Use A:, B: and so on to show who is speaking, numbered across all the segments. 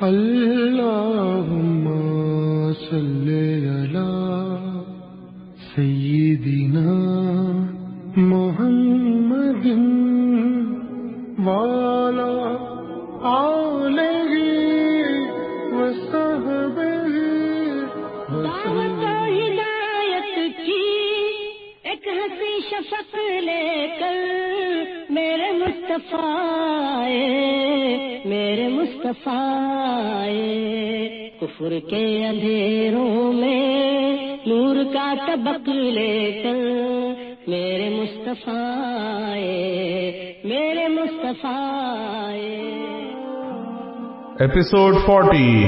A: اللهم صل على سيدنا محمد وعلى آله وصحبه
B: دعوت ہدایت کی ایک ہنسی شفق لے کر میرے مصطفیٰ آئے، میرے مصطفیٰ۔ کفر کے اندھیروں میں نور کا طبق لے کر میرے مصطفیٰ میرے مصطفیٰ۔
C: ایپیسوڈ 40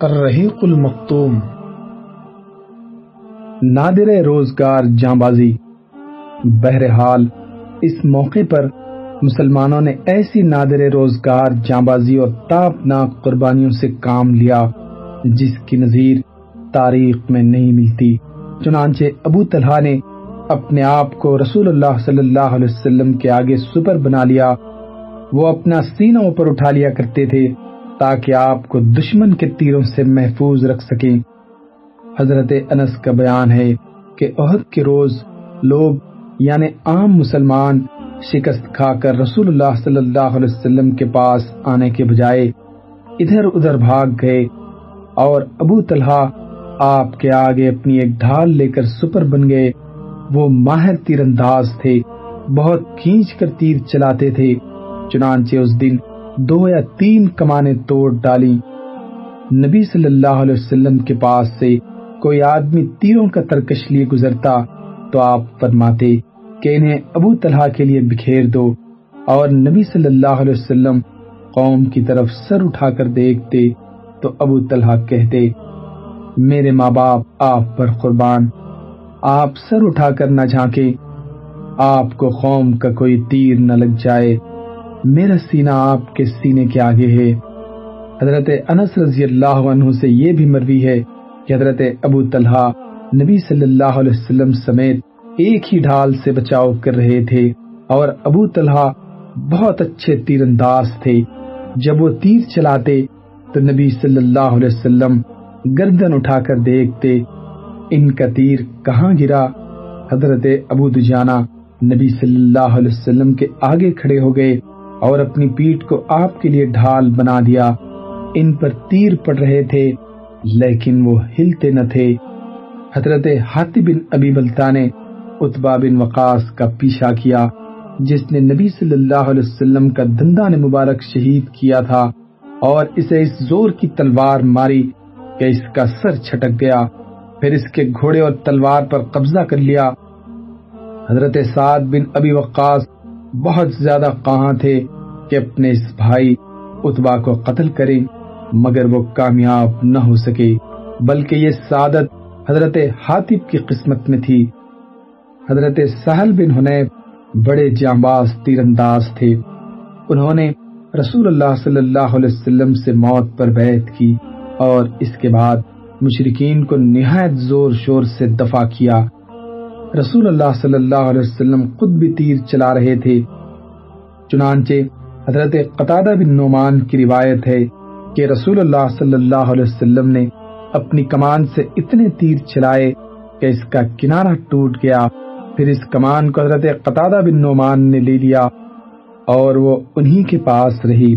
D: الرحیق المختوم نادر روزگار جاں بازی بہرحال اس موقع پر مسلمانوں نے ایسی نادر روزگار جاں بازی اور تاپناک قربانیوں سے کام لیا، جس کی نظیر تاریخ میں نہیں ملتی۔ چنانچہ ابو طلحہ نے اپنے آپ کو رسول اللہ صلی اللہ علیہ وسلم کے آگے سپر بنا لیا۔ وہ اپنا سینہ اوپر اٹھا لیا کرتے تھے تاکہ آپ کو دشمن کے تیروں سے محفوظ رکھ سکیں۔ حضرت انس کا بیان ہے کہ عہد کے روز لوگ یعنی عام مسلمان شکست کھا کر رسول اللہ صلی اللہ علیہ وسلم کے پاس آنے کے بجائے ادھر ادھر بھاگ گئے اور ابو طلحہ آپ کے آگے اپنی ایک ڈھال لے کر سپر بن گئے۔ وہ ماہر تیر انداز تھے، بہت کھینچ کر تیر چلاتے تھے، چنانچہ اس دن دو یا تین کمانے توڑ ڈالی۔ نبی صلی اللہ علیہ وسلم کے پاس سے کوئی آدمی تیروں کا ترکش لیے گزرتا تو آپ فرماتے کہ انہیں ابو طلحہ کے لیے بکھیر دو اور نبی صلی اللہ علیہ وسلم قوم کی طرف سر اٹھا کر دیکھتے تو ابو طلحہ کہتے، میرے ماں باپ، آپ پر قربان، آپ سر اٹھا کر نہ جھانکے آپ کو قوم کا کوئی تیر نہ لگ جائے، میرا سینہ آپ کے سینے کے آگے ہے۔ حضرت انس رضی اللہ عنہ سے یہ بھی مروی ہے کہ حضرت ابو طلحہ نبی صلی اللہ علیہ وسلم سمیت ایک ہی ڈھال سے بچاؤ کر رہے تھے اور ابو طلحہ بہت اچھے تیر انداز تھے۔ جب وہ تیر چلاتے تو نبی صلی اللہ علیہ وسلم گردن اٹھا کر دیکھتے، ان کا تیر کہاں گرا؟ حضرت ابو دجانہ نبی صلی اللہ علیہ وسلم کے آگے کھڑے ہو گئے اور اپنی پیٹ کو آپ کے لیے ڈھال بنا دیا۔ ان پر تیر پڑ رہے تھے، لیکن وہ ہلتے نہ تھے۔ حضرت ہاتھی بن ابی بلتا نے اتبا بن وقاص کا پیچھا کیا، جس نے نبی صلی اللہ علیہ وسلم کا دندان مبارک شہید کیا تھا اور اسے اس زور کی تلوار ماری کہ اس کا سر چھٹک گیا، پھر اس کے گھوڑے اور تلوار پر قبضہ کر لیا۔ حضرت سعد بن ابی وقاص بہت زیادہ کہاں تھے کہ اپنے اس بھائی اتبا کو قتل کریں، مگر وہ کامیاب نہ ہو سکے، بلکہ یہ سعادت حضرت حاطب کی قسمت میں تھی۔ حضرت سہل بن حنیف بڑے جانباز تیر انداز تھے۔ انہوں نے رسول اللہ صلی اللہ علیہ وسلم سے موت پر بیعت کی اور اس کے بعد مشرقین کو نہایت زور شور سے دفع کیا۔ رسول اللہ صلی اللہ علیہ وسلم خود بھی تیر چلا رہے تھے۔ چنانچہ حضرت قطادہ بن نعمان کی روایت ہے کہ رسول اللہ صلی اللہ علیہ وسلم نے اپنی کمان سے اتنے تیر چلائے کہ اس کا کنارہ ٹوٹ گیا۔ پھر اس کمان کو حضرت قطادہ بن نعمان نے لے لیا اور وہ انہی کے پاس رہی۔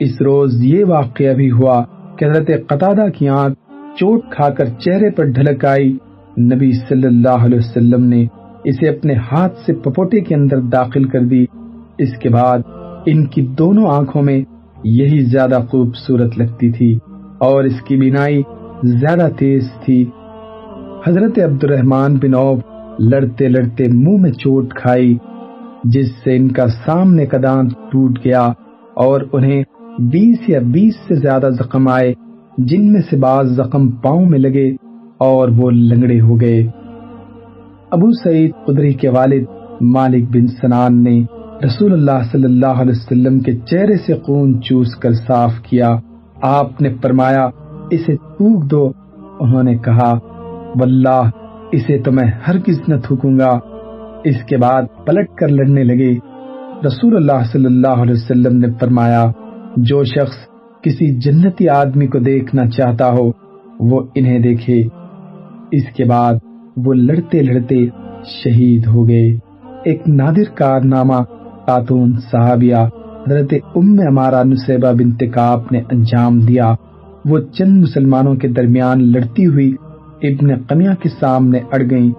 D: اس روز یہ واقعہ بھی ہوا کہ حضرت قطادہ کی آنکھ چوٹ کھا کر چہرے پر ڈھلک آئی۔ نبی صلی اللہ علیہ وسلم نے اسے اپنے ہاتھ سے پپوٹے کے اندر داخل کر دی۔ اس کے بعد ان کی دونوں آنکھوں میں یہی زیادہ خوبصورت لگتی تھی اور اس کی بینائی زیادہ تیز تھی۔ حضرت عبد الرحمن بن عوف لڑتے لڑتے منہ میں چوٹ کھائی، جس سے ان کا سامنے کا دانت ٹوٹ گیا اور انہیں بیس یا بیس سے زیادہ زخم آئے، جن میں سے بعض زخم پاؤں میں لگے اور وہ لنگڑے ہو گئے۔ ابو سعید قدری کے والد مالک بن سنان نے رسول اللہ صلی اللہ علیہ وسلم کے چہرے سے خون چوس کر صاف کیا۔ آپ نے فرمایا، اسے تھوک دو، انہوں نے کہا، واللہ اسے تو میں ہرگز نہ تھوکوں گا۔ اس کے بعد پلٹ کر لڑنے لگے۔ رسول اللہ صلی اللہ علیہ وسلم نے فرمایا، جو شخص کسی جنتی آدمی کو دیکھنا چاہتا ہو، وہ انہیں دیکھے۔ اس کے بعد وہ لڑتے لڑتے شہید ہو گئے۔ ایک نادر کارنامہ خاتون صحابیہ حضرت ام ہمارا نصیبہ بنت نے انجام دیا۔ وہ چند مسلمانوں کے درمیان لڑتی ہوئی ابن قمیہ کے سامنے اڑ گئیں۔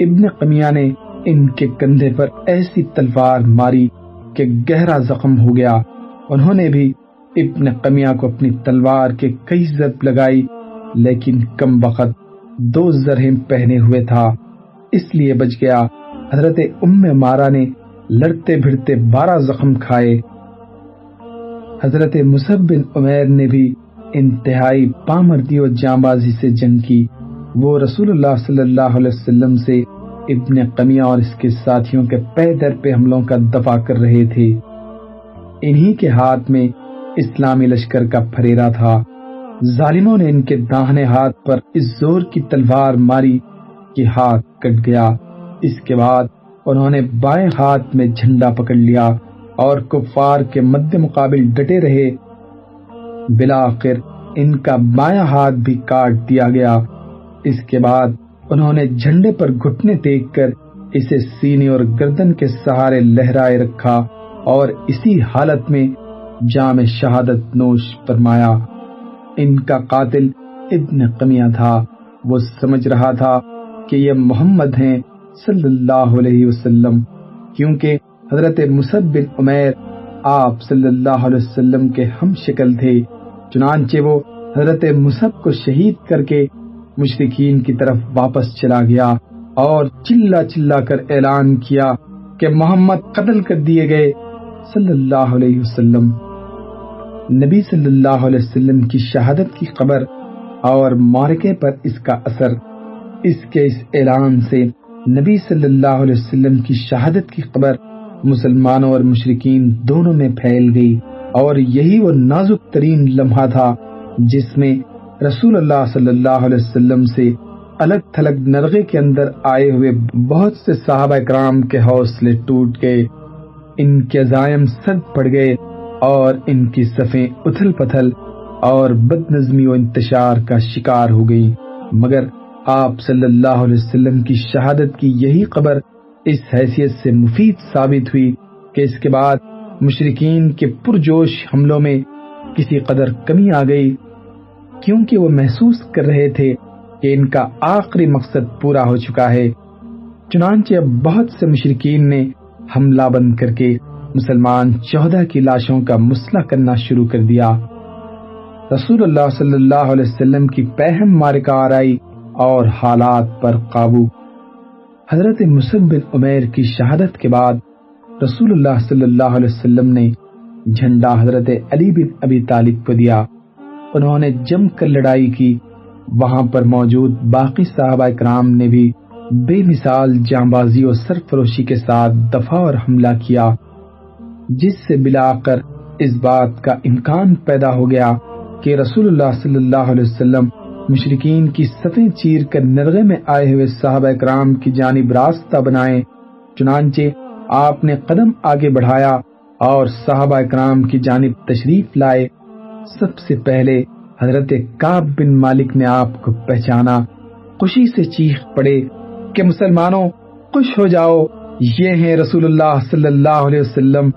D: ابن قمیہ نے ان کے کندھے پر ایسی تلوار ماری کہ گہرا زخم ہو گیا۔ انہوں نے بھی ابن قمیہ کو اپنی تلوار کے کئی ضرب لگائی، لیکن کم وقت دو زرہم پہنے ہوئے تھا۔ اس لیے بچ گیا۔ حضرت ام مارا نے لڑتے بھڑتے بارہ زخم کھائے۔ حضرت مصب بن عمیر نے بھی انتہائی پامردی و جانبازی سے جنگ کی۔ وہ رسول اللہ صلی اللہ علیہ وسلم سے ابن قمیہ اور اس کے ساتھیوں کے پہ در پہ حملوں کا دفاع کر رہے تھے۔ انہی کے ہاتھ میں اسلامی لشکر کا پھریرا تھا۔ ظالموں نے ان کے داہنے ہاتھ پر اس زور کی تلوار ماری کہ ہاتھ کٹ گیا۔ اس کے بعد انہوں نے بائیں ہاتھ میں جھنڈا پکڑ لیا اور کفار کے مد مقابل ڈٹے رہے۔ بلاخر ان کا بایاں ہاتھ بھی کاٹ دیا گیا۔ اس کے بعد انہوں نے جھنڈے پر گھٹنے دیکھ کر اسے سینے اور گردن کے سہارے لہرائے رکھا اور اسی حالت میں جام شہادت نوش فرمایا، ان کا قاتل ابن قمیہ تھا۔ وہ سمجھ رہا تھا کہ یہ محمد ہیں صلی اللہ علیہ وسلم، کیونکہ حضرت مصب بن عمیر آپ صلی اللہ علیہ وسلم کے ہم شکل تھے، چنانچہ وہ حضرت مصب کو شہید کر کے مشرقین کی طرف واپس چلا گیا اور چلا چلا کر اعلان کیا کہ محمد قتل کر دیے گئے۔ صلی اللہ علیہ وسلم۔ نبی صلی اللہ علیہ وسلم کی شہادت کی خبر اور مارکے پر اس کا اثر۔ اس کے اس اعلان سے نبی صلی اللہ علیہ وسلم کی شہادت کی خبر مسلمانوں اور مشرقین دونوں میں پھیل گئی اور یہی وہ نازک ترین لمحہ تھا جس میں رسول اللہ صلی اللہ علیہ وسلم سے الگ تھلگ نرغے کے اندر آئے ہوئے بہت سے صحابہ کرام کے حوصلے ٹوٹ گئے۔ ان کے عزائم سد پڑ گئے اور ان کی صفیں اتھل پتھل اور بد نظمی و انتشار کا شکار ہو گئی مگر آپ صلی اللہ علیہ وسلم کی شہادت کی یہی خبر اس حیثیت سے مفید ثابت ہوئی کہ اس کے بعد مشرقین کے پرجوش حملوں میں کسی قدر کمی آ گئی۔ کیونکہ وہ محسوس کر رہے تھے کہ ان کا آخری مقصد پورا ہو چکا ہے۔ چنانچہ اب بہت سے مشرقین نے حملہ بند کر کے مسلمان چودہ کی لاشوں کا مسئلہ کرنا شروع کر دیا۔ رسول اللہ صلی اللہ علیہ وسلم کی پہم مارکہ آرائی اور حالات پر قابو۔ حضرت مسلم بن عمیر کی شہادت کے بعد رسول اللہ صلی اللہ علیہ وسلم نے جھنڈا حضرت علی بن ابی طالب کو دیا۔ انہوں نے جم کر لڑائی کی۔ وہاں پر موجود باقی صحابہ کرام نے بھی بے مثال جانبازی اور سرفروشی کے ساتھ دفاع اور حملہ کیا، جس سے بلا کر اس بات کا امکان پیدا ہو گیا کہ رسول اللہ صلی اللہ علیہ وسلم مشرقین کی سطح چیر کر نرغے میں آئے ہوئے صحابہ کرام کی جانب راستہ بنائے چنانچہ آپ نے قدم آگے بڑھایا اور صحابہ کرام کی جانب تشریف لائے۔ سب سے پہلے حضرت کاب بن مالک نے آپ کو پہچانا۔ خوشی سے چیخ پڑے کہ مسلمانوں، خوش ہو جاؤ، یہ ہیں رسول اللہ صلی اللہ علیہ وسلم۔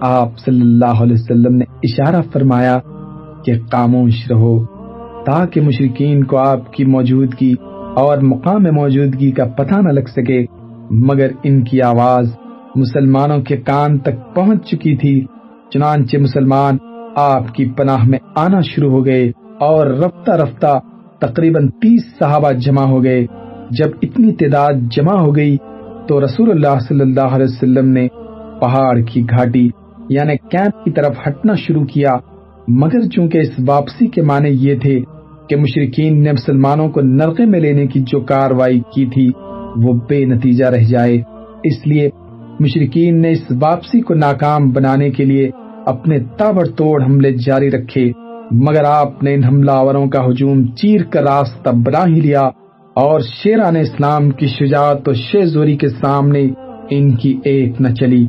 D: آپ صلی اللہ علیہ وسلم نے اشارہ فرمایا کہ خاموش رہو، تاکہ مشرقین کو آپ کی موجودگی اور مقام موجودگی کا پتہ نہ لگ سکے۔ مگر ان کی آواز مسلمانوں کے کان تک پہنچ چکی تھی، چنانچہ مسلمان آپ کی پناہ میں آنا شروع ہو گئے اور رفتہ رفتہ تقریباً تیس صحابہ جمع ہو گئے۔ جب اتنی تعداد جمع ہو گئی تو رسول اللہ صلی اللہ علیہ وسلم نے پہاڑ کی گھاٹی یعنی کیمپ کی طرف ہٹنا شروع کیا۔ مگر چونکہ اس واپسی کے معنی یہ تھے کہ مشرقین نے مسلمانوں کو نرقے میں لینے کی جو کاروائی کی تھی، وہ بے نتیجہ رہ جائے۔ اس لیے مشرقین نے اس واپسی کو ناکام بنانے کے لیے اپنے تابڑ توڑ حملے جاری رکھے، مگر آپ نے ان حملہ آوروں کا ہجوم چیر کر راستہ بنا ہی لیا اور شیران اسلام کی شجاعت و شیزوری کے سامنے ان کی ایک نہ چلی۔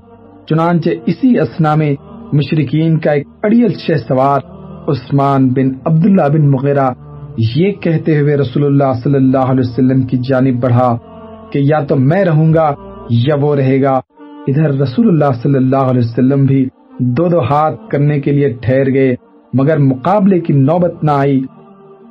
D: چنانچہ اسی اسنا میں مشرقین کا ایک اڑیل شہ سوار عثمان بن عبداللہ بن مغیرہ یہ کہتے ہوئے رسول اللہ صلی اللہ علیہ وسلم کی جانب بڑھا کہ یا تو میں رہوں گا یا وہ رہے گا۔ ادھر رسول اللہ صلی اللہ علیہ وسلم بھی دو دو ہاتھ کرنے کے لیے ٹھہر گئے، مگر مقابلے کی نوبت نہ آئی،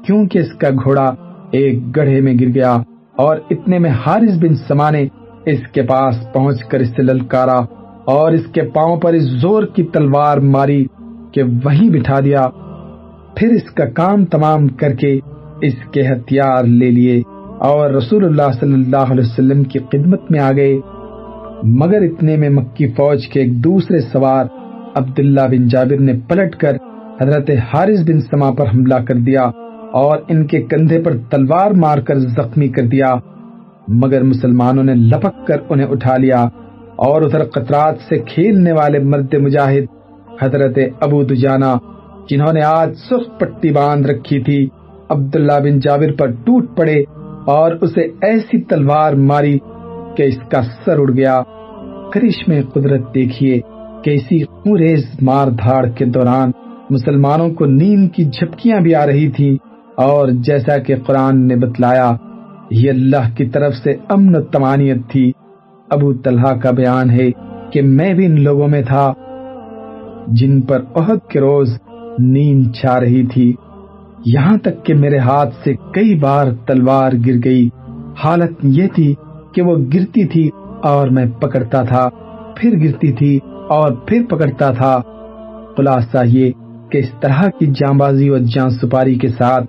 D: کیونکہ اس کا گھوڑا ایک گڑھے میں گر گیا اور اتنے میں حارث بن سمانے اس کے پاس پہنچ کر اس سے للکارا اور اس کے پاؤں پر اس زور کی تلوار ماری کہ وہیں بٹھا دیا۔ پھر اس کا کام تمام کر کے اس کے ہتھیار لے لیے اور رسول اللہ صلی اللہ علیہ وسلم کی خدمت میں آ گئے۔ مگر اتنے میں مکی فوج کے ایک دوسرے سوار عبداللہ بن جابر نے پلٹ کر حضرت حارث بن سما پر حملہ کر دیا اور ان کے کندھے پر تلوار مار کر زخمی کر دیا۔ مگر مسلمانوں نے لپک کر انہیں اٹھا لیا اور ادھر قطرات سے کھیلنے والے مرد مجاہد حضرت ابو دجانا جنہوں نے آج سخت پٹی باندھ رکھی تھی، عبداللہ بن جابر پر ٹوٹ پڑے اور اسے ایسی تلوار ماری کہ اس کا سر اڑ گیا۔ کرش میں قدرت دیکھیے۔ کہ اسی ریز مار دھاڑ کے دوران مسلمانوں کو نیند کی جھپکیاں بھی آ رہی تھی اور جیسا کہ قرآن نے بتلایا، یہ اللہ کی طرف سے امن و تمانیت تھی۔ ابو طلحہ کا بیان ہے کہ میں بھی ان لوگوں میں تھا جن پر عہد کے روز نیند چھا رہی تھی۔ یہاں تک کہ میرے ہاتھ سے کئی بار تلوار گر گئی۔ حالت یہ تھی کہ وہ گرتی تھی اور میں پکڑتا تھا، پھر گرتی تھی۔ اور پھر پکڑتا تھا۔ خلاصہ یہ کہ اس طرح کی جان بازی اور جان سپاری کے ساتھ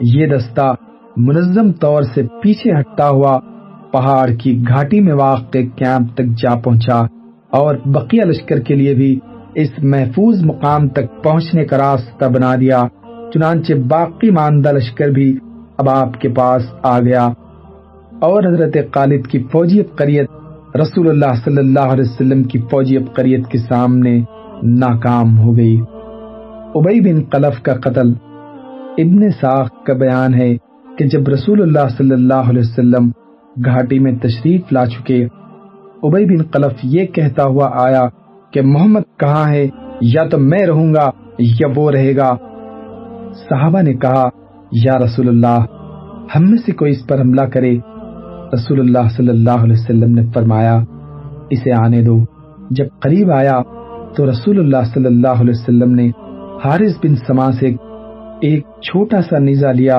D: یہ دستہ منظم طور سے پیچھے ہٹتا ہوا پہاڑ کی گھاٹی میں واقع کیمپ تک جا پہنچا اور بقیہ لشکر کے لیے بھی اس محفوظ مقام تک پہنچنے کا راستہ بنا دیا۔ چنانچہ باقی ماندہ لشکر بھی اب آپ کے پاس آ گیا۔ اور حضرت خالد کی فوجی قریت رسول اللہ صلی اللہ علیہ وسلم کی فوجی قریت کے سامنے ناکام ہو گئی۔ ابئی بن قلف کا قتل ابن ساخ کا بیان ہے کہ جب رسول اللہ صلی اللہ علیہ وسلم گھاٹی میں تشریف لا چکے ابئی بن قلف یہ کہتا ہوا آیا کہ محمد کہاں ہے؟ یا تو میں رہوں گا یا وہ رہے گا۔ صحابہ نے کہا، یا رسول اللہ، ہم میں سے کوئی اس پر حملہ کرے رسول اللہ صلی اللہ علیہ وسلم نے فرمایا، اسے آنے دو۔ جب قریب آیا تو رسول اللہ صلی اللہ علیہ وسلم نے حارث بن سما سے ایک چھوٹا سا نیزا لیا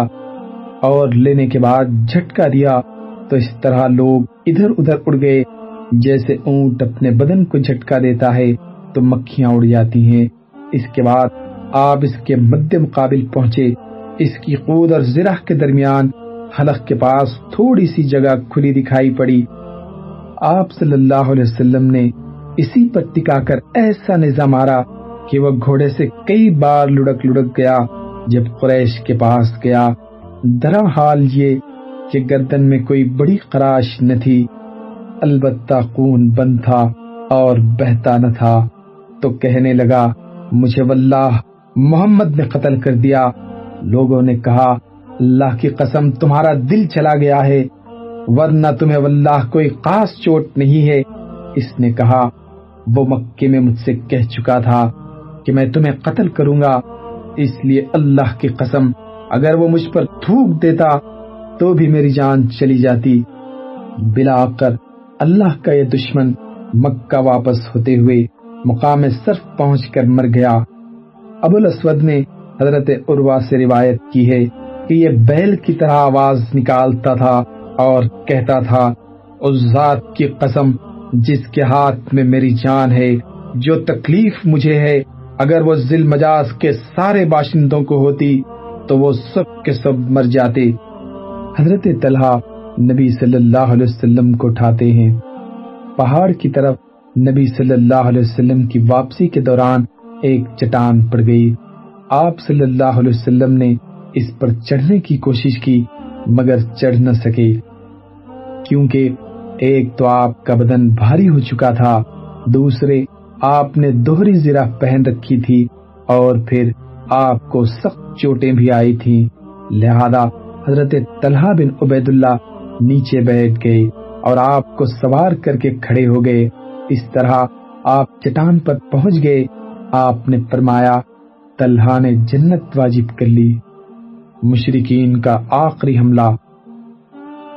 D: اور لینے کے بعد جھٹکا دیا۔ تو اس طرح لوگ ادھر ادھر اڑ گئے۔ جیسے اونٹ اپنے بدن کو جھٹکا دیتا ہے تو مکھیاں اڑ جاتی ہیں۔ اس کے بعد آپ اس کے مد مقابل پہنچے۔ اس کی قود اور زرہ کے درمیان حلق کے پاس تھوڑی سی جگہ کھلی دکھائی پڑی۔ آپ صلی اللہ علیہ وسلم نے اسی پر ٹکا کر ایسا نظام مارا کہ وہ گھوڑے سے کئی بار لڑک لڑک گیا، جب قریش کے پاس گیا۔ درا حال یہ کہ گردن میں کوئی بڑی خراش نہ تھی، البتہ خون بند تھا اور بہتا نہ تھا۔ تو کہنے لگا، مجھے واللہ محمد نے قتل کر دیا۔ لوگوں نے کہا اللہ کی قسم تمہارا دل چلا گیا ہے، ورنہ تمہیں واللہ کوئی خاص چوٹ نہیں ہے۔ اس نے کہا، وہ مکے میں مجھ سے کہہ چکا تھا کہ میں تمہیں قتل کروں گا۔ اس لیے اللہ کی قسم، اگر وہ مجھ پر تھوک دیتا تو بھی میری جان چلی جاتی۔ بلا کر اللہ کا یہ دشمن مکہ واپس ہوتے ہوئے مقام صرف پہنچ کر مر گیا۔ ابو الاسود نے حضرت عروا سے روایت کی ہے کہ یہ بیل کی طرح آواز نکالتا تھا اور کہتا تھا، اس ذات کی قسم جس کے ہاتھ میں میری جان ہے، جو تکلیف مجھے ہے، اگر وہ ذل مجاز کے سارے باشندوں کو ہوتی تو وہ سب کے سب مر جاتے۔ حضرت طلحہ نبی صلی اللہ علیہ وسلم کو اٹھاتے ہیں۔ پہاڑ کی طرف نبی صلی اللہ علیہ وسلم کی واپسی کے دوران ایک چٹان پڑ گئی۔ آپ صلی اللہ علیہ وسلم نے اس پر چڑھنے کی کوشش کی، مگر چڑھ نہ سکے۔ کیونکہ ایک تو آپ کا بدن بھاری ہو چکا تھا، دوسرے آپ نے دوہری زرہ پہن رکھی تھی، اور پھر آپ کو سخت چوٹیں بھی آئی تھی لہذا حضرت طلحہ بن عبید اللہ نیچے بیٹھ گئے اور آپ کو سوار کر کے کھڑے ہو گئے۔ اس طرح آپ چٹان پر پہنچ گئے۔ آپ نے فرمایا، طلحہ نے جنت واجب کر لی۔ مشرقین کا آخری حملہ۔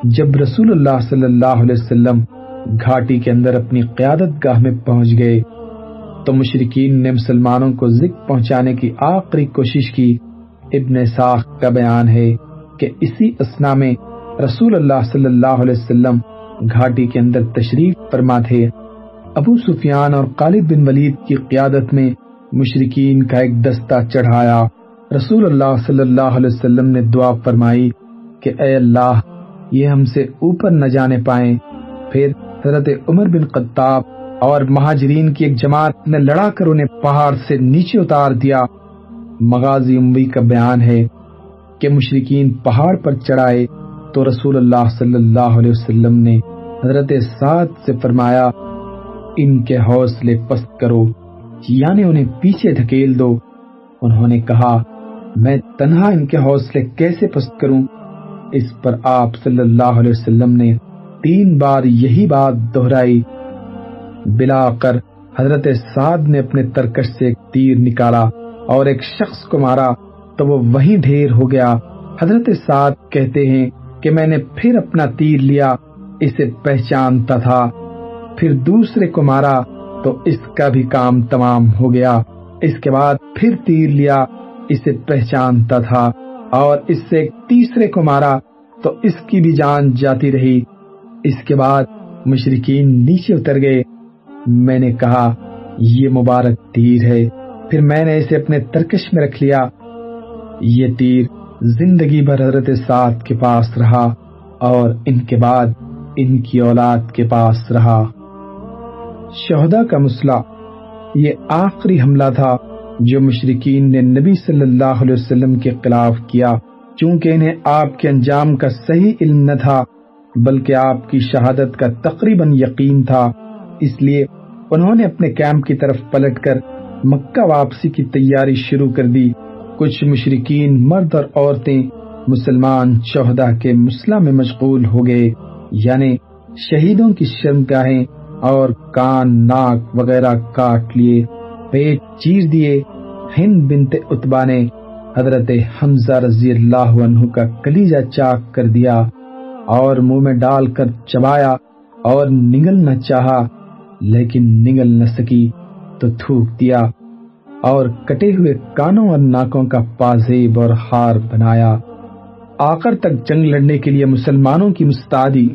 D: جب رسول اللہ صلی اللہ علیہ وسلم گھاٹی کے اندر اپنی قیادت گاہ میں پہنچ گئے، تو مشرقین نے مسلمانوں کو ذکر پہنچانے کی آخری کوشش کی۔ ابن ساخ کا بیان ہے کہ اسی اسنا میں رسول اللہ صلی اللہ علیہ وسلم گھاٹی کے اندر تشریف فرما تھے۔ ابو سفیان اور خالد بن ولید کی قیادت میں مشرقین کا ایک دستہ چڑھایا۔ رسول اللہ صلی اللہ علیہ وسلم نے دعا فرمائی کہ اے اللہ، یہ ہم سے اوپر نہ جانے پائیں۔ پھر حضرت عمر بن قطاب اور مہاجرین کی ایک جماعت نے لڑا کر انہیں پہاڑ سے نیچے اتار دیا۔ مغازی اموی کا بیان ہے کہ مشرقین پہاڑ پر چڑھائے تو رسول اللہ صلی اللہ علیہ وسلم نے حضرت سعد سے فرمایا، ان کے حوصلے پست کرو یعنی انہیں پیچھے دھکیل دو۔ انہوں نے کہا میں تنہا ان کے حوصلے کیسے پست کروں؟ اس پر آپ صلی اللہ علیہ وسلم نے تین بار یہی بات دہرائی۔ بلا کر حضرت سعد نے اپنے ترکش سے ایک تیر نکالا اور ایک شخص کو مارا تو وہ وہیں ڈھیر ہو گیا۔ حضرت سعد کہتے ہیں کہ میں نے پھر اپنا تیر لیا، اسے پہچانتا تھا۔ پھر دوسرے کو مارا تو اس کا بھی کام تمام ہو گیا۔ اس کے بعد پھر تیر لیا۔ اسے پہچانتا تھا اور اس سے تیسرے کو مارا تو اس کی بھی جان جاتی رہی۔ اس کے بعد مشرقین نیچے اتر گئے۔ میں نے کہا، یہ مبارک تیر ہے۔ پھر میں نے اسے اپنے ترکش میں رکھ لیا۔ یہ تیر زندگی بھر حضرت ساتھ کے پاس رہا اور ان کے بعد ان کی اولاد کے پاس رہا۔ شہدا کا مسئلہ، یہ آخری حملہ تھا۔ جو مشرقین نے نبی صلی اللہ علیہ وسلم کے خلاف کیا، چونکہ انہیں آپ کے انجام کا صحیح علم نہ تھا، بلکہ آپ کی شہادت کا تقریباً یقین تھا۔ اس لیے انہوں نے اپنے کیمپ کی طرف پلٹ کر مکہ واپسی کی تیاری شروع کر دی۔ کچھ مشرقین مرد اور عورتیں، مسلمان شہدا کے مسئلہ میں مشغول ہو گئے یعنی شہیدوں کی شرمگاہیں اور کان، ناک وغیرہ کاٹ لیے۔ پیٹ چیر دیے ہند بنت اتبا نے حضرت حمزہ رضی اللہ عنہ کا کلیجہ چاک کر دیا اور منہ میں ڈال کر چبایا اور نگلنا چاہا، لیکن نگل نہ سکی تو تھوک دیا اور کٹے ہوئے کانوں اور ناکوں کا پازیب اور ہار بنایا۔ آخر تک جنگ لڑنے کے لیے مسلمانوں کی مستعدی۔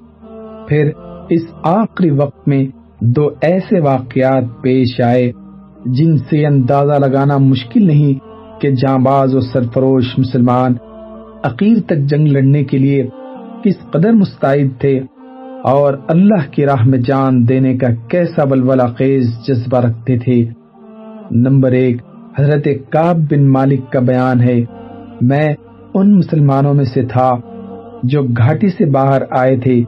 D: پھر اس آخری وقت میں دو ایسے واقعات پیش آئے جن سے اندازہ لگانا مشکل نہیں کہ جاں باز و سرفروش مسلمان عقیر تک جنگ لڑنے کے لیے کس قدر مستعد تھے اور اللہ کی راہ میں جان دینے کا کیسا بلولا خیز جذبہ رکھتے تھے۔ نمبر ایک، حضرت کاب بن مالک کا بیان ہے، میں ان مسلمانوں میں سے تھا جو گھاٹی سے باہر آئے تھے۔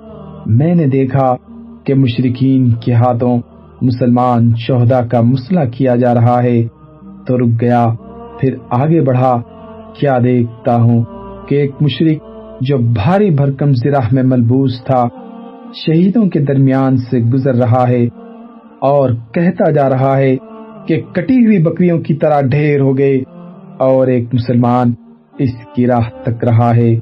D: میں نے دیکھا کہ مشرقین کے ہاتھوں مسلمان شہدا کا مسئلہ کیا جا رہا ہے۔ تو رک گیا، پھر آگے بڑھا۔ کیا دیکھتا ہوں کہ ایک مشرق جو بھاری بھرکم زرہ میں ملبوس تھا، شہیدوں کے درمیان سے گزر رہا ہے اور کہتا جا رہا ہے کہ کٹی ہوئی بکریوں کی طرح ڈھیر ہو گئے اور ایک مسلمان اس کی راہ تک رہا ہے۔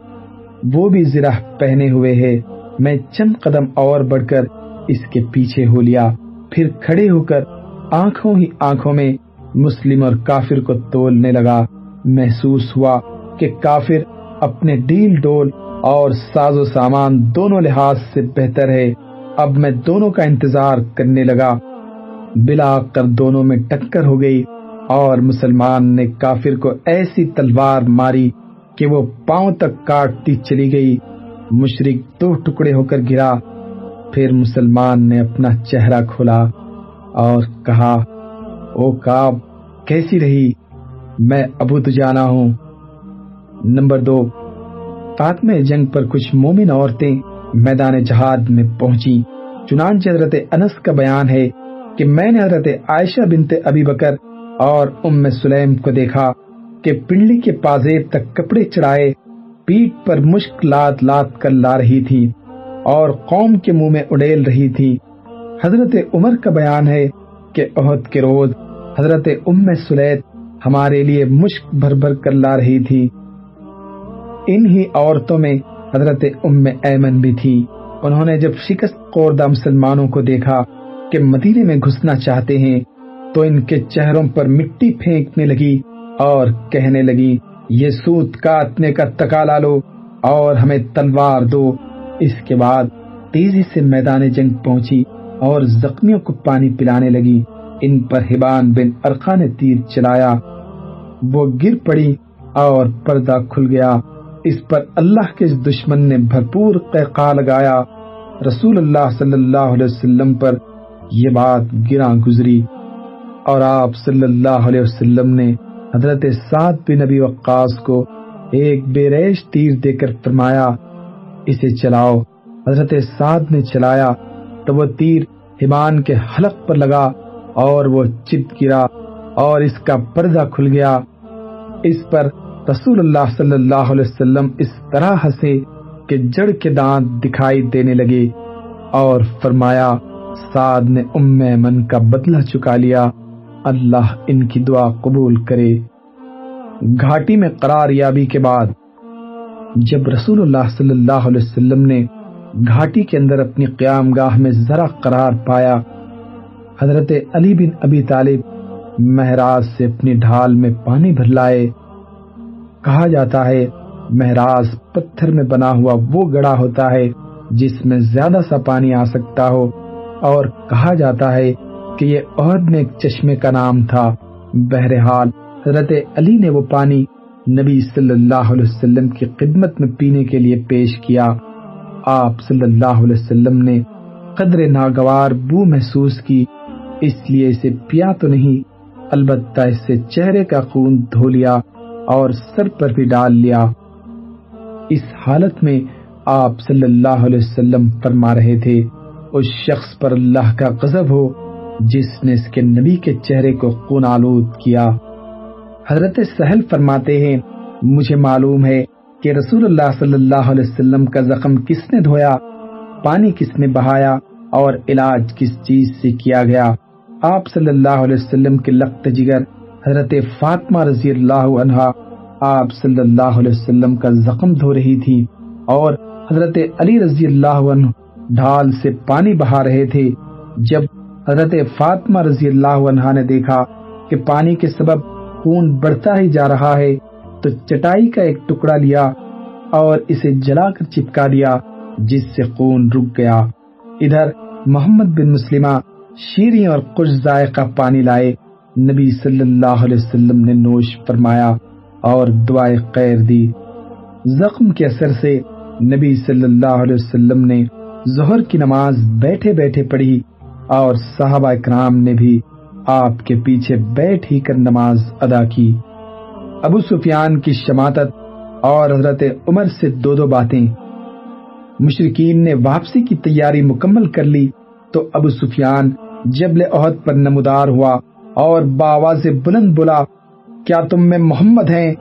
D: وہ بھی زرہ پہنے ہوئے ہے۔ میں چند قدم اور بڑھ کر اس کے پیچھے ہو لیا۔ پھر کھڑے ہو کر آنکھوں ہی آنکھوں میں مسلم اور کافر کو تولنے لگا۔ محسوس ہوا کہ کافر اپنے ڈیل ڈول اور ساز و سامان دونوں لحاظ سے بہتر ہے۔ اب میں دونوں کا انتظار کرنے لگا۔ بلا کر دونوں میں ٹکر ہو گئی اور مسلمان نے کافر کو ایسی تلوار ماری کہ وہ پاؤں تک کاٹتی چلی گئی۔ مشرق دو ٹکڑے ہو کر گرا۔ پھر مسلمان نے اپنا چہرہ کھولا اور کہا، او کاب کیسی رہی؟ میں ابو جانا ہوں. نمبر دو، فاطمہ جنگ پر کچھ مومن عورتیں میدان جہاد میں پہنچی چنانچہ حضرت انس کا بیان ہے کہ میں نے حضرت عائشہ بنت ابی بکر اور ام سلیم کو دیکھا کہ پنڈلی کے پازیب تک کپڑے چڑھائے پیٹ پر مشک لات لات کر لا رہی تھی اور قوم کے منہ میں اڑیل رہی تھی۔ حضرت عمر کا بیان ہے کہ عہد کے روز حضرت ام سلیت ہمارے لیے مشک بھر بھر کر لا رہی تھی۔ انہی عورتوں میں حضرت ام ایمن بھی تھی۔ انہوں نے جب شکست خوردہ مسلمانوں کو دیکھا کہ مدینے میں گھسنا چاہتے ہیں، تو ان کے چہروں پر مٹی پھینکنے لگی اور کہنے لگی، یہ سوت کاٹنے کا تکالا لو اور ہمیں تلوار دو۔ اس کے بعد تیزی سے میدان جنگ پہنچی اور زخمیوں کو پانی پلانے لگی۔ ان پر ہبان بن ارقا نے تیر چلایا۔ وہ گر پڑی اور پردہ کھل گیا۔ اس پر اللہ کے دشمن نے بھرپور قیقا لگایا۔ رسول اللہ صلی اللہ علیہ وسلم پر یہ بات گراں گزری۔ اور آپ صلی اللہ علیہ وسلم نے حضرت سعد بن نبی وقاص کو ایک بے ریش تیر دے کر فرمایا اسے چلاؤ۔ حضرت سعد نے چلایا تو وہ تیر ہبان کے حلق پر لگا اور وہ چت گرا اور اس کا پردہ کھل گیا۔ اس پر رسول اللہ صلی اللہ علیہ وسلم اس طرح ہنسے کہ جڑ کے دانت دکھائی دینے لگے اور فرمایا، سعد نے ام من کا بدلہ چکا لیا۔ اللہ ان کی دعا قبول کرے۔ گھاٹی میں قرار یابی کے بعد جب رسول اللہ صلی اللہ علیہ وسلم نے گھاٹی کے اندر اپنی قیام گاہ میں ذرا قرار پایا، حضرت علی بن ابی طالب مہراج سے اپنی ڈھال میں پانی بھر لائے۔ کہا جاتا ہے مہراج پتھر میں بنا ہوا وہ گڑا ہوتا ہے جس میں زیادہ سا پانی آ سکتا ہو۔ اور کہا جاتا ہے کہ یہ عہد میں ایک چشمے کا نام تھا۔ بہرحال، حضرت علی نے وہ پانی نبی صلی اللہ علیہ وسلم کی خدمت میں پینے کے لیے پیش کیا۔ آپ صلی اللہ علیہ وسلم نے قدر ناگوار بو محسوس کی، اس لیے اسے پیا تو نہیں، البتہ اس سے چہرے کا خون دھو لیا اور سر پر بھی ڈال لیا۔ اس حالت میں آپ صلی اللہ علیہ وسلم فرما رہے تھے، اس شخص پر اللہ کا غضب ہو، جس نے اس کے نبی کے چہرے کو خون آلود کیا۔ حضرت سہل فرماتے ہیں، مجھے معلوم ہے کہ رسول اللہ صلی اللہ علیہ وسلم کا زخم کس نے دھویا، پانی کس نے بہایا اور علاج کس چیز سے کیا گیا۔ آپ صلی اللہ علیہ وسلم کے لخت جگر حضرت فاطمہ رضی اللہ عنہا، آپ صلی اللہ علیہ وسلم کا زخم دھو رہی تھی اور حضرت علی رضی اللہ عنہ ڈھال سے پانی بہا رہے تھے۔ جب حضرت فاطمہ رضی اللہ عنہ نے دیکھا کہ پانی کے سبب خون بڑھتا ہی جا رہا ہے، تو چٹائی کا ایک ٹکڑا لیا اور اسے جلا کر چپکا دیا جس سے خون رک گیا۔ ادھر محمد بن مسلمہ شیریں اور کچھ ذائقہ پانی لائے۔ نبی صلی اللہ علیہ وسلم نے نوش فرمایا اور دعائیں خیر دی۔ زخم کے اثر سے نبی صلی اللہ علیہ وسلم نے ظہر کی نماز بیٹھے بیٹھے پڑھی اور صحابہ اکرام نے بھی آپ کے پیچھے بیٹھ ہی کر نماز ادا کی۔ ابو سفیان کی شماتت اور حضرت عمر سے دو دو باتیں۔ مشرقین نے واپسی کی تیاری مکمل کر لی تو ابو سفیان جبل عہد پر نمودار ہوا اور باواز بلند بولا، کیا تم میں محمد ہیں؟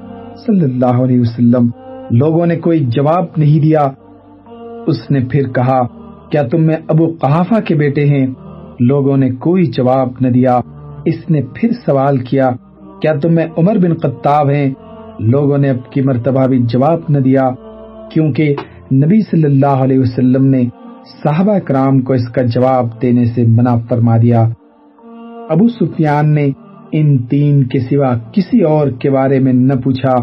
D: صلی اللہ علیہ وسلم۔ لوگوں نے کوئی جواب نہیں دیا۔ اس نے پھر کہا، کیا تم میں ابو قحافہ کے بیٹے ہیں؟ لوگوں نے کوئی جواب نہ دیا۔ اس نے پھر سوال کیا کیا تمہیں عمر بن قطاب ہیں؟ لوگوں نے اب کی مرتبہ بھی جواب نہ دیا، کیونکہ نبی صلی اللہ علیہ وسلم نے صحابہ کرام کو اس کا جواب دینے سے منع فرما دیا۔ ابو سفیان نے ان تین کے سوا کسی اور کے بارے میں نہ پوچھا،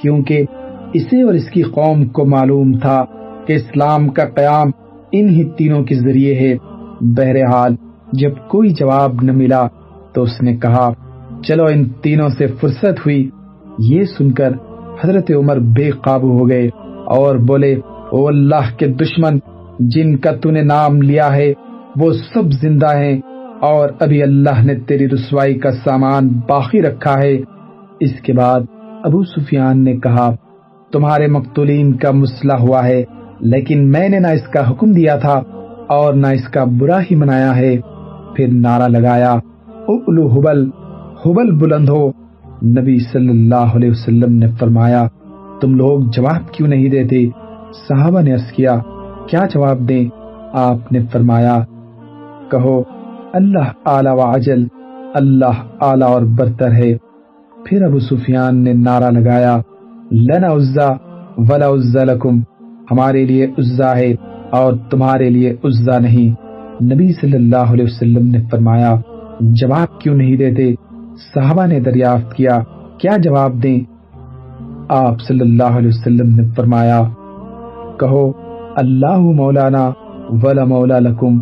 D: کیونکہ اسے اور اس کی قوم کو معلوم تھا کہ اسلام کا قیام ان ہی تینوں کے ذریعے ہے۔ بہرحال، جب کوئی جواب نہ ملا تو اس نے کہا، چلو ان تینوں سے فرصت ہوئی۔ یہ سن کر حضرت عمر بے قابو ہو گئے اور بولے، او اللہ کے دشمن، جن کا تو نے نام لیا ہے، وہ سب زندہ ہیں اور ابھی اللہ نے تیری رسوائی کا سامان باقی رکھا ہے۔ اس کے بعد ابو سفیان نے کہا، تمہارے مقتولین کا مسئلہ ہوا ہے، لیکن میں نے نہ اس کا حکم دیا تھا اور نہ اس کا برا ہی منایا ہے۔ پھر نعرہ لگایا اولو حبل حبل بلند ہو۔ نبی صلی اللہ علیہ وسلم نے فرمایا، تم لوگ جواب کیوں نہیں دیتے؟ صحابہ نے عرض کیا کیا جواب دیں؟ آپ نے فرمایا، کہو، اللہ اعلی و عجل اللہ اعلی اور برتر ہے۔ پھر ابو سفیان نے نعرہ لگایا، لنا عزا ولا عزا لکم، ہمارے لیے عزا ہے اور تمہارے لیے عزا نہیں۔ نبی صلی اللہ علیہ وسلم نے فرمایا جواب کیوں نہیں دیتے؟ صحابہ نے دریافت کیا کیا جواب دیں؟ آپ صلی اللہ علیہ وسلم نے فرمایا، کہو، اللہ مولانا ولا مولا لکم،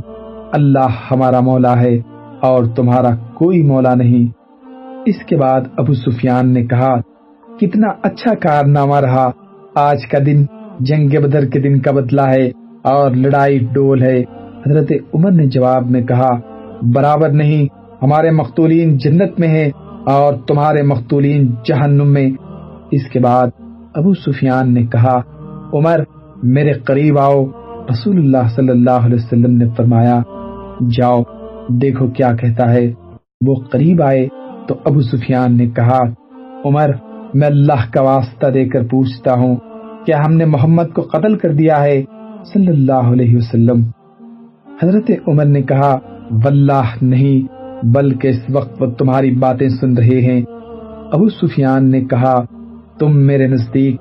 D: اللہ ہمارا مولا ہے اور تمہارا کوئی مولا نہیں۔ اس کے بعد ابو سفیان نے کہا، کتنا اچھا کارنامہ رہا۔ آج کا دن جنگ بدر کے دن کا بدلہ ہے اور لڑائی ڈول ہے۔ حضرت عمر نے جواب میں کہا، برابر نہیں ہمارے مقتولین جنت میں ہیں اور تمہارے مقتولین جہنم میں۔ اس کے بعد ابو سفیان نے کہا، عمر، میرے قریب آؤ۔ رسول اللہ صلی اللہ علیہ وسلم نے فرمایا، جاؤ، دیکھو کیا کہتا ہے۔ وہ قریب آئے تو ابو سفیان نے کہا، عمر، میں اللہ کا واسطہ دے کر پوچھتا ہوں، کیا ہم نے محمد کو قتل کر دیا ہے؟ صلی اللہ علیہ وسلم۔ حضرت عمر نے کہا، واللہ نہیں۔ بلکہ اس وقت وہ تمہاری باتیں سن رہے ہیں۔ ابو سفیان نے کہا، تم میرے نزدیک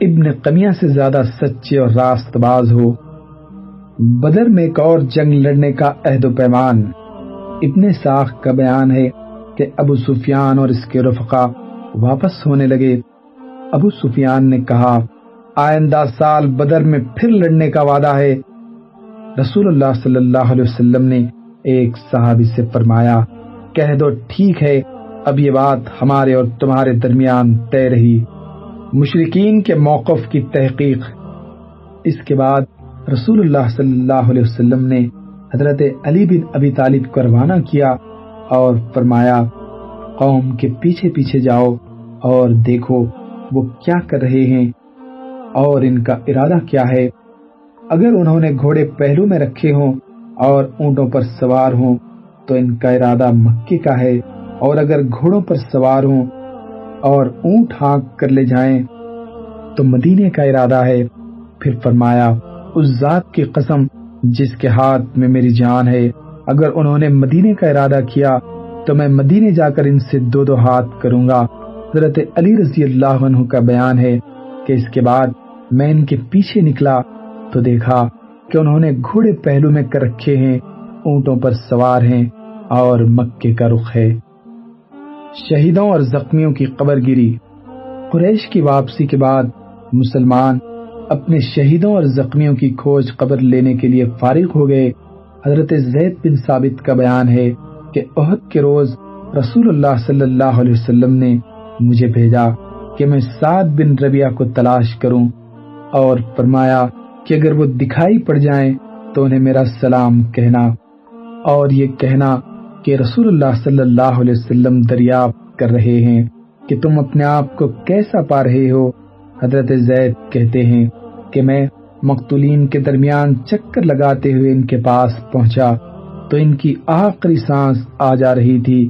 D: ابن قمیہ سے زیادہ سچے اور راست باز ہو۔ بدر میں ایک اور جنگ لڑنے کا عہد و پیمان۔ ابن ساخ کا بیان ہے کہ ابو سفیان اور اس کے رفقا واپس ہونے لگے۔ ابو سفیان نے کہا، آئندہ سال بدر میں پھر لڑنے کا وعدہ ہے۔ رسول اللہ صلی اللہ علیہ وسلم نے ایک صحابی سے فرمایا، کہہ دو ٹھیک ہے، اب یہ بات ہمارے اور تمہارے درمیان طے رہی۔ مشرقین کے موقف کی تحقیق۔ اس کے بعد رسول اللہ صلی اللہ علیہ وسلم نے حضرت علی بن ابی طالب کو روانہ کیا اور فرمایا، قوم کے پیچھے پیچھے جاؤ اور دیکھو وہ کیا کر رہے ہیں اور ان کا ارادہ کیا ہے۔ اگر انہوں نے گھوڑے پہلو میں رکھے ہوں اور اونٹوں پر سوار ہوں تو ان کا ارادہ مکے کا ہے۔ اور اگر گھوڑوں پر سوار ہوں اور اونٹ ہانک کر لے جائیں تو مدینے کا ارادہ ہے۔ پھر فرمایا، اس ذات کی قسم جس کے ہاتھ میں میری جان ہے، اگر انہوں نے مدینے کا ارادہ کیا تو میں مدینے جا کر ان سے دو دو ہاتھ کروں گا۔ حضرت علی رضی اللہ عنہ کا بیان ہے کہ اس کے بعد میں ان کے پیچھے نکلا تو دیکھا کہ انہوں نے گھوڑے پہلو میں کر رکھے ہیں، اونٹوں پر سوار ہیں اور مکے کا رخ ہے۔ شہیدوں اور زخمیوں کی قبر گیری۔ قریش کی واپسی کے بعد مسلمان اپنے شہیدوں اور زخمیوں کی کھوج قبر لینے کے لیے فارغ ہو گئے۔ حضرت زید بن ثابت کا بیان ہے کہ عہد کے روز رسول اللہ صلی اللہ علیہ وسلم نے مجھے بھیجا کہ میں سعد بن ربیہ کو تلاش کروں اور فرمایا کہ اگر وہ دکھائی پڑ جائیں تو انہیں میرا سلام کہنا اور یہ کہنا کہ رسول اللہ صلی اللہ علیہ وسلم دریافت کر رہے ہیں کہ تم اپنے آپ کو کیسا پا رہے ہو۔ حضرت زید کہتے ہیں کہ میں مقتولین کے درمیان چکر لگاتے ہوئے ان کے پاس پہنچا تو ان کی آخری سانس آ جا رہی تھی۔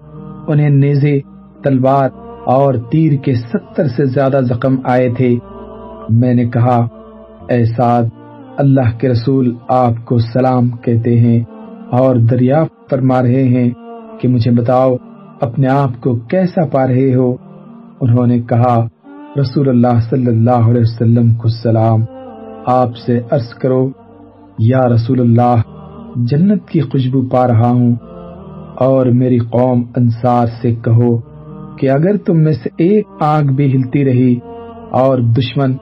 D: انہیں نیزے، تلوار اور تیر کے ستر سے زیادہ زخم آئے تھے۔ میں نے کہا، اے سعد اللہ کے رسول آپ کو سلام کہتے ہیں اور دریافت فرما رہے ہیں کہ مجھے بتاؤ اپنے آپ کو کیسا پا رہے ہو؟ انہوں نے کہا، رسول اللہ صلی اللہ علیہ وسلم کو سلام، آپ سے عرض کرو، یا رسول اللہ، جنت کی خوشبو پا رہا ہوں اور میری قوم انصار سے کہو کہ اگر تم میں سے ایک آنکھ بھی ہلتی رہی اور دشمن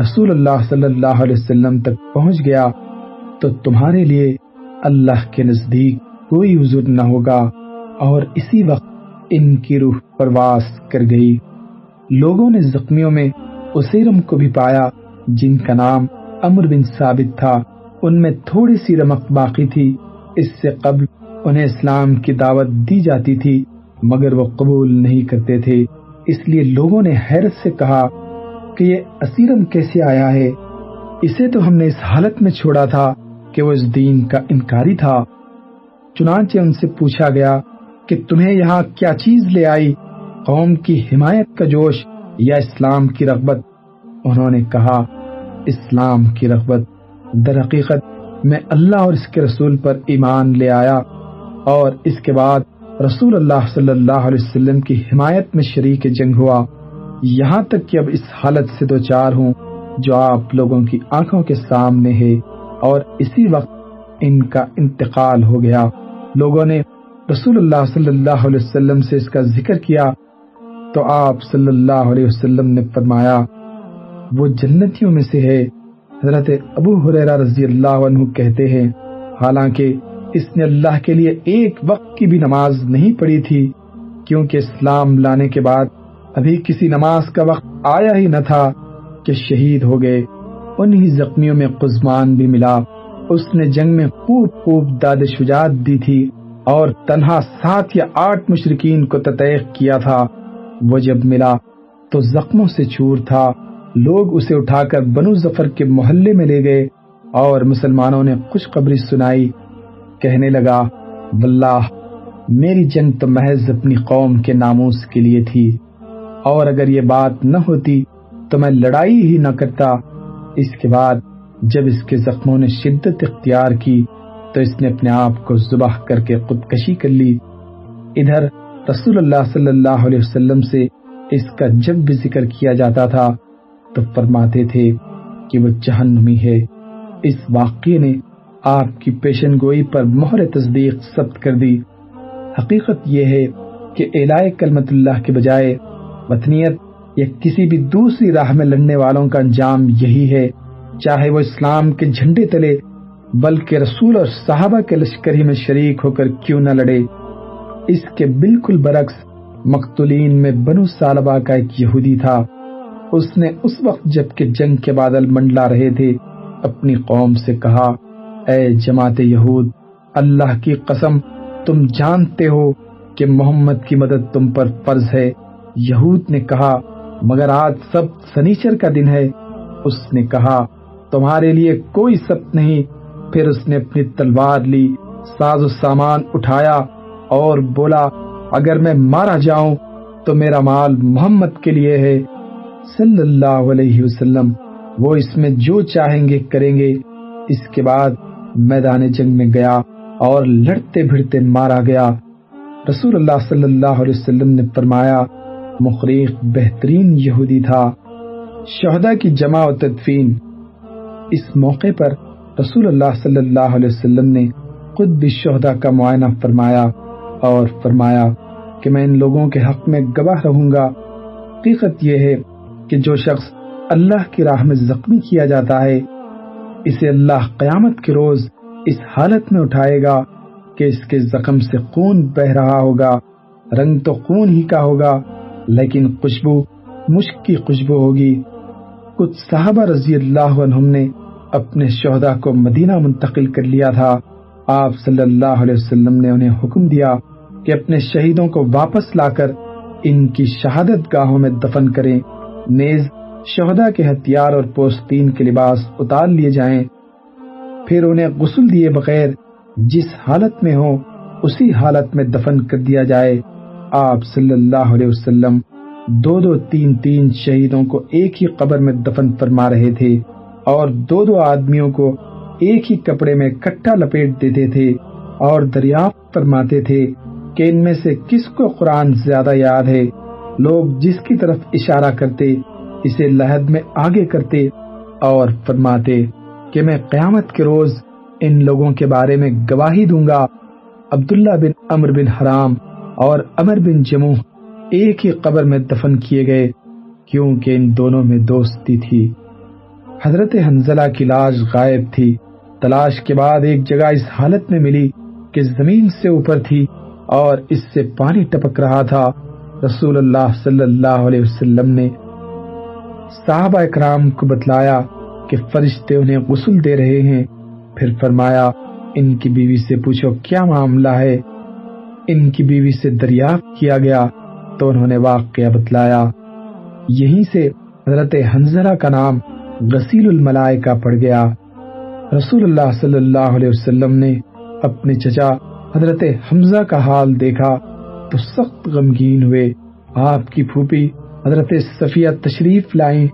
D: رسول اللہ صلی اللہ علیہ وسلم تک پہنچ گیا تو تمہارے لیے اللہ کے نزدیک کوئی حضور نہ ہوگا اور اسی وقت ان کی روح پرواز کر گئی۔ لوگوں نے زخمیوں میں اسیرم کو بھی پایا، جن کا نام امر بن ثابت تھا۔ ان میں تھوڑی سی رمق باقی تھی۔ اس سے قبل انہیں اسلام کی دعوت دی جاتی تھی، مگر وہ قبول نہیں کرتے تھے۔ اس لیے لوگوں نے حیرت سے کہا کہ یہ اسیرم کیسے آیا ہے؟ اسے تو ہم نے اس حالت میں چھوڑا تھا کہ وہ اس دین کا انکاری تھا۔ چنانچہ ان سے پوچھا گیا کہ تمہیں یہاں کیا چیز لے آئی؟ قوم کی حمایت کا جوش یا اسلام کی رغبت؟ انہوں نے کہا، اسلام کی رغبت۔ در حقیقت میں اللہ اور اس کے رسول پر ایمان لے آیا اور اس کے بعد رسول اللہ صلی اللہ علیہ وسلم کی حمایت میں شریک جنگ ہوا۔ یہاں تک کہ اب اس حالت سے دو چار ہوں جو آپ لوگوں کی آنکھوں کے سامنے ہے اور اسی وقت ان کا انتقال ہو گیا۔ لوگوں نے رسول اللہ صلی اللہ علیہ وسلم سے اس کا ذکر کیا تو آپ صلی اللہ علیہ وسلم نے فرمایا، وہ جنتیوں میں سے ہے۔ حضرت ابو حریرہ رضی اللہ عنہ کہتے ہیں، حالانکہ اس نے اللہ کے لیے ایک وقت کی بھی نماز نہیں پڑھی تھی، کیونکہ اسلام لانے کے بعد ابھی کسی نماز کا وقت آیا ہی نہ تھا کہ شہید ہو گئے۔ انہی زخمیوں میں قزمان بھی ملا۔ اس نے جنگ میں خوب خوب داد شجاعت دی تھی اور تنہا سات یا آٹھ مشرقین کو تطیق کیا تھا۔ وہ جب ملا تو زخموں سے چور تھا۔ لوگ اسے اٹھا کر بنو ظفر کے محلے میں لے گئے اور مسلمانوں نے خوشخبری سنائی۔ کہنے لگا، واللہ، میری جنگ تو محض اپنی قوم کے ناموس کے لیے تھی۔ اور اگر یہ بات نہ ہوتی تو میں لڑائی ہی نہ کرتا۔ اس کے بعد جب اس کے زخموں نے شدت اختیار کی تو اس نے اپنے آپ کو ذبح کر کے خودکشی کر لی۔ ادھر رسول اللہ صلی اللہ علیہ وسلم سے اس کا جب بھی ذکر کیا جاتا تھا تو فرماتے تھے کہ وہ جہنمی ہے۔ اس واقعے نے آپ کی پیشن گوئی پر مہر تصدیق ثبت کر دی۔ حقیقت یہ ہے کہ الائے کلمت اللہ کے بجائے وطنیت یا کسی بھی دوسری راہ میں لڑنے والوں کا انجام یہی ہے، چاہے وہ اسلام کے جھنڈے تلے، بلکہ رسول اور صحابہ کے لشکری میں شریک ہو کر کیوں نہ لڑے۔ اس کے بالکل برعکس، مقتولین میں بنو سالبہ کا ایک یہودی تھا۔ اس نے اس وقت جبکہ جنگ کے بادل منڈلا رہے تھے، اپنی قوم سے کہا، اے جماعت یہود، اللہ کی قسم، تم جانتے ہو کہ محمد کی مدد تم پر فرض ہے۔ یہود نے کہا، مگر آج سب سنیچر کا دن ہے۔ اس نے کہا، تمہارے لیے کوئی سب نہیں۔ پھر اس نے اپنی تلوار لی، ساز و سامان اٹھایا اور بولا، اگر میں مارا جاؤں تو میرا مال محمد کے لیے ہے۔ صلی اللہ علیہ وسلم، وہ اس میں جو چاہیں گے کریں گے۔ اس کے بعد میدان جنگ میں گیا اور لڑتے بھڑتے مارا گیا۔ رسول اللہ صلی اللہ علیہ وسلم نے فرمایا مخریق بہترین یہودی تھا۔ شہدہ کی جمع و تدفین۔ اس موقع پر رسول اللہ صلی اللہ علیہ وسلم نے خود بھی شہدہ کا معائنہ فرمایا اور فرمایا کہ میں ان لوگوں کے حق میں گواہ رہوں گا۔ حقیقت یہ ہے کہ جو شخص اللہ کی راہ میں زخمی کیا جاتا ہے، اسے اللہ قیامت کے روز اس حالت میں اٹھائے گا کہ اس کے زخم سے خون بہ رہا ہوگا، رنگ تو خون ہی کا ہوگا۔ لیکن خوشبو، مشک کی خوشبو ہوگی۔ کچھ صحابہ رضی اللہ عنہم نے اپنے شہدا کو مدینہ منتقل کر لیا تھا۔ آپ صلی اللہ علیہ وسلم نے انہیں حکم دیا کہ اپنے شہیدوں کو واپس لا کر ان کی شہادت گاہوں میں دفن کریں۔ نیز شہدا کے ہتھیار اور پوستین کے لباس اتار لیے جائیں۔ پھر انہیں غسل دیے بغیر جس حالت میں ہو اسی حالت میں دفن کر دیا جائے۔ آپ صلی اللہ علیہ وسلم دو دو تین تین شہیدوں کو ایک ہی قبر میں دفن فرما رہے تھے اور دو دو آدمیوں کو ایک ہی کپڑے میں کٹا لپیٹ دیتے تھے اور دریافت فرماتے تھے کہ ان میں سے کس کو قرآن زیادہ یاد ہے؟ لوگ جس کی طرف اشارہ کرتے، اسے لہد میں آگے کرتے اور فرماتے کہ میں قیامت کے روز ان لوگوں کے بارے میں گواہی دوں گا۔ عبداللہ بن امر بن حرام اور امر بن جموں ایک ہی قبر میں دفن کیے گئے، کیونکہ ان دونوں میں دوستی تھی۔ حضرت حنزلہ کی لاش غائب تھی۔ تلاش کے بعد ایک جگہ اس حالت میں ملی کہ زمین سے اوپر تھی اور اس سے پانی ٹپک رہا تھا۔ رسول اللہ صلی اللہ علیہ وسلم نے صحابہ اکرام کو بتلایا کہ فرشتے انہیں غسل دے رہے ہیں۔ پھر فرمایا، ان کی بیوی سے پوچھو، کیا معاملہ ہے؟ ان کی بیوی سے دریافت کیا گیا تو انہوں نے واقعہ بتلایا۔ یہیں سے حضرت حنزلہ کا نام غسیل الملائکہ پڑ گیا۔ رسول اللہ صلی اللہ علیہ وسلم نے اپنے چچا حضرت حمزہ کا حال دیکھا تو سخت غمگین ہوئے۔ آپ کی پھوپھی حضرت صفیہ تشریف لائیں،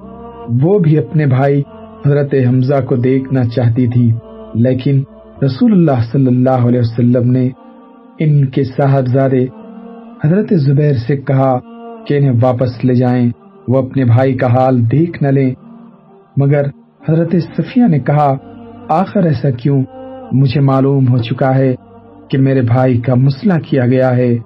D: وہ بھی اپنے بھائی حضرت حمزہ کو دیکھنا چاہتی تھی۔ لیکن رسول اللہ صلی اللہ علیہ وسلم نے ان کے صاحبزادے۔ حضرت زبیر سے کہا کہ انہیں واپس لے جائیں۔ وہ اپنے بھائی کا حال دیکھ نہ لیں۔ مگر حضرت صفیہ نے کہا، آخر ایسا کیوں؟ مجھے معلوم ہو چکا ہے کہ میرے بھائی کا مسئلہ کیا گیا ہے۔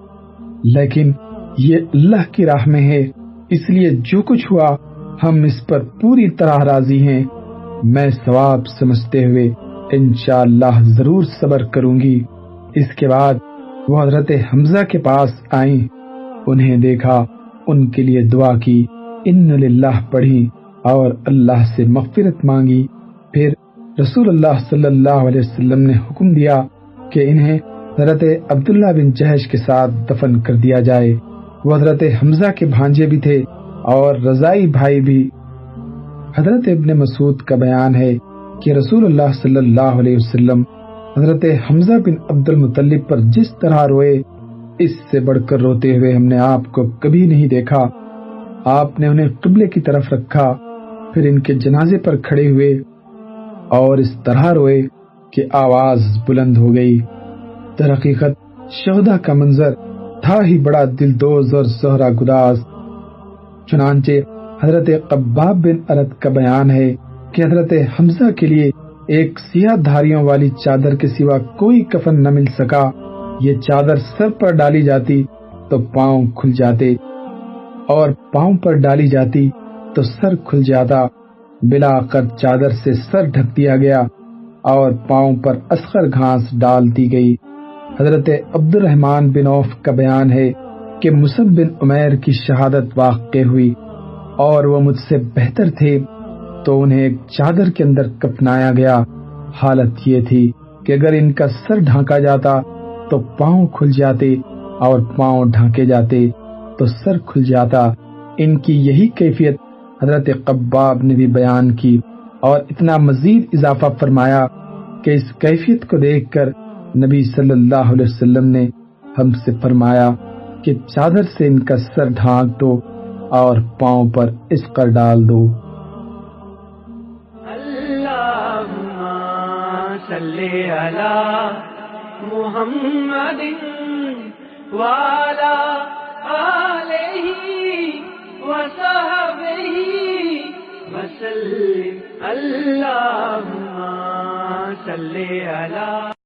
D: لیکن یہ اللہ کی راہ میں ہے۔ اس لیے جو کچھ ہوا، ہم اس پر پوری طرح راضی ہیں۔ میں ثواب سمجھتے ہوئے انشاءاللہ ضرور صبر کروں گی۔ اس کے بعد وہ حضرت حمزہ کے پاس آئیں، انہیں دیکھا، ان کے لیے دعا کی، ان للہ پڑھی اور اللہ سے مغفرت مانگی۔ پھر رسول اللہ صلی اللہ علیہ وسلم نے حکم دیا کہ انہیں حضرت عبداللہ بن جہش کے ساتھ دفن کر دیا جائے۔ وہ حضرت حمزہ کے بھانجے بھی تھے اور رضائی بھائی بھی۔ حضرت ابن مسعود کا بیان ہے کہ رسول اللہ صلی اللہ علیہ وسلم حضرت حمزہ بن عبد المطلب پر جس طرح روئے، اس سے بڑھ کر روتے ہوئے ہم نے آپ کو کبھی نہیں دیکھا۔ آپ نے انہیں قبلے کی طرف رکھا، پھر ان کے جنازے پر کھڑے ہوئے اور اس طرح روئے کہ آواز بلند ہو گئی۔ در حقیقت شہدا کا منظر تھا ہی بڑا دل دوز اور زہرا گداز۔ چنانچہ حضرت قباب بن ارد کا بیان ہے کہ حضرت حمزہ کے لیے ایک سیاہ دھاریوں والی چادر کے سوا کوئی کفن نہ مل سکا۔ یہ چادر سر پر ڈالی جاتی تو پاؤں کھل جاتے اور پاؤں پر ڈالی جاتی تو سر کھل جاتا۔ بلا کر چادر سے سر ڈھک دیا گیا اور پاؤں پر اسخر گھاس ڈال دی گئی۔ حضرت عبد الرحمان بن عوف کا بیان ہے کہ مصب بن عمیر کی شہادت واقع ہوئی اور وہ مجھ سے بہتر تھے۔ تو انہیں ایک چادر کے اندر کپنایا گیا۔ حالت یہ تھی کہ اگر ان کا سر ڈھانکا جاتا تو پاؤں کھل جاتے اور پاؤں ڈھانکے جاتے تو سر کھل جاتا۔ ان کی یہی کیفیت حضرت قباب نے بھی بیان کی اور اتنا مزید اضافہ فرمایا کہ اس کیفیت کو دیکھ کر نبی صلی اللہ علیہ وسلم نے ہم سے فرمایا کہ چادر سے ان کا سر ڈھانک دو اور پاؤں پر اس کر ڈال دو۔
C: صلی علی محمد والا علیہ وصحبہ وسلم. اللہم صلی علی